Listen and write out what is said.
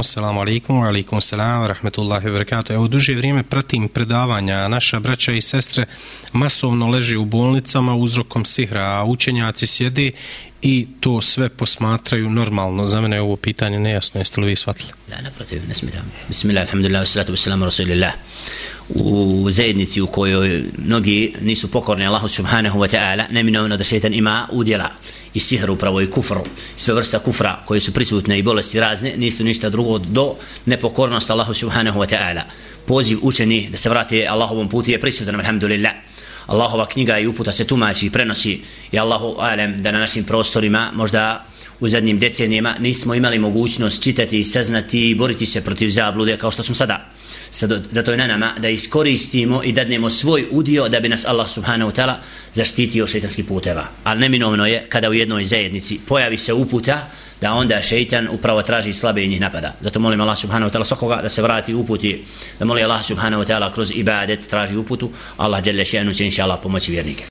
Assalamu alaikum, wa alaikum salam, wa rahmetullahi wa barakatuh. Evo duže vrijeme pratim predavanja. Naša braća i sestre masovno leži u bolnicama uzrokom sihra, a učenjaci sjedi i to sve posmatraju normalno. Za mene je ovo pitanje nejasno, jeste li vi shvatili? Da, naprotiv, ne smetam. Bismillah, alhamdulillah, salatu wassalamu, rasulillah. U zajednici u kojoj mnogi nisu pokorni Allahu subhanahu wa ta'ala, neminovno da šetan ima udjela i sihru upravo i kufru, sve vrsta kufra koje su prisutne i bolesti razne, nisu ništa drugo do nepokornosti Allahu subhanahu wa ta'ala. Poziv učeni da se vrate Allahovom putu je prisutan, alhamdulillah. Allahova knjiga i uputa se tumači i prenosi i Allahu alem da na našim prostorima možda u zadnjim decenijima nismo imali mogućnost čitati i saznati i boriti se protiv zablude kao što smo sada. Zato je na nama da iskoristimo i dadnemo svoj udio da bi nas Allah subhanahu ta'ala zaštitio šeitanskih puteva. Ali neminovno je kada u jednoj zajednici pojavi se uputa da onda šeitan upravo traži slabe i njih napada. Zato molim Allah subhanahu wa ta'ala svakoga da se vrati uputi, da moli Allah subhanahu wa ta'ala kroz ibadet traži uputu, Allah djelle še'nu će inša Allah pomoći vjernike.